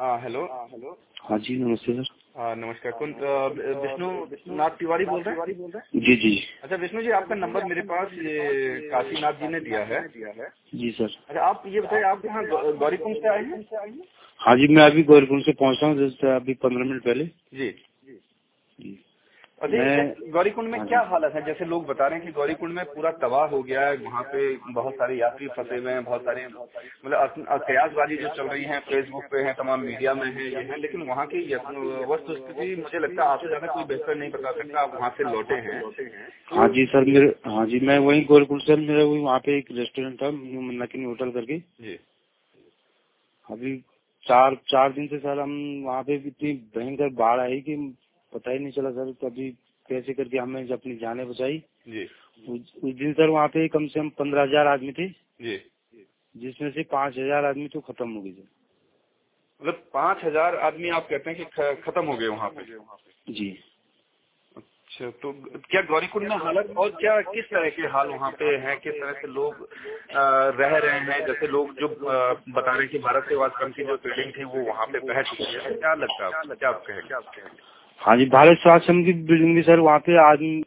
Hello. हाँ जी नमस्ते sir. हाँ, नमस्कार। कौन विष्णु नाथ तिवारी बोल रहे हैं? जी जी। अच्छा विष्णु जी आपका नंबर मेरे पास ये काशीनाथ जी ने दिया है। जी सर। अच्छा आप ये बताइए आप यहाँ गौरीकुंड से आए हैं? हाँ जी मैं अभी गौरीकुंड से पहुँचा हूँ जैसे अभी पंद्रह मिनट पहले। जी। अच्छा गौरीकुंड में हाँ क्या हालत है? जैसे लोग बता रहे हैं कि गौरीकुंड में पूरा तबाह हो गया है वहाँ पे बहुत सारे यात्री फंसे हुए हैं बहुत सारे मतलब अकयासबाजी जो चल रही है फेसबुक पे है तमाम मीडिया में है ये है लेकिन वहाँ की वस्तु स्थिति मुझे लगता है आपसे ज़्यादा कोई बेहतर नहीं बता सकता आप वहाँ से लौटे हैं। हाँ जी सर मेरे हाँ जी मैं वही गौरकुंड सर मेरा वही वहाँ पे एक रेस्टोरेंट था न्यू होटल करके। जी। अभी चार चार दिन से सर हम वहाँ पे इतनी भयंकर बाढ़ आई कि पता ही नहीं चला सर कभी कैसे करके हमने अपनी जाने बचाई। जी। उस उस दिन सर वहाँ पे कम से कम पंद्रह हज़ार आदमी थे। जी। जिसमें से पाँच हज़ार आदमी तो खत्म हो गए सर। मतलब पाँच हज़ार आदमी आप कहते हैं कि खत्म हो गए वहाँ पे? जी। अच्छा तो क्या गौरीकुंड में हालत और क्या, किस तरह के हाल वहाँ पे हैं? किस तरह से लोग रह रहे हैं? जैसे लोग जो बता रहे हैं कि भारत सेवा आश्रम की जो बिल्डिंग थी, वो वहाँ पे बह चुकी है। क्या लगता है क्या आप कहें हाँ जी, भारत स्वास्थ्य आश्रम की बिल्डिंग भी सर, वहाँ पे आदमी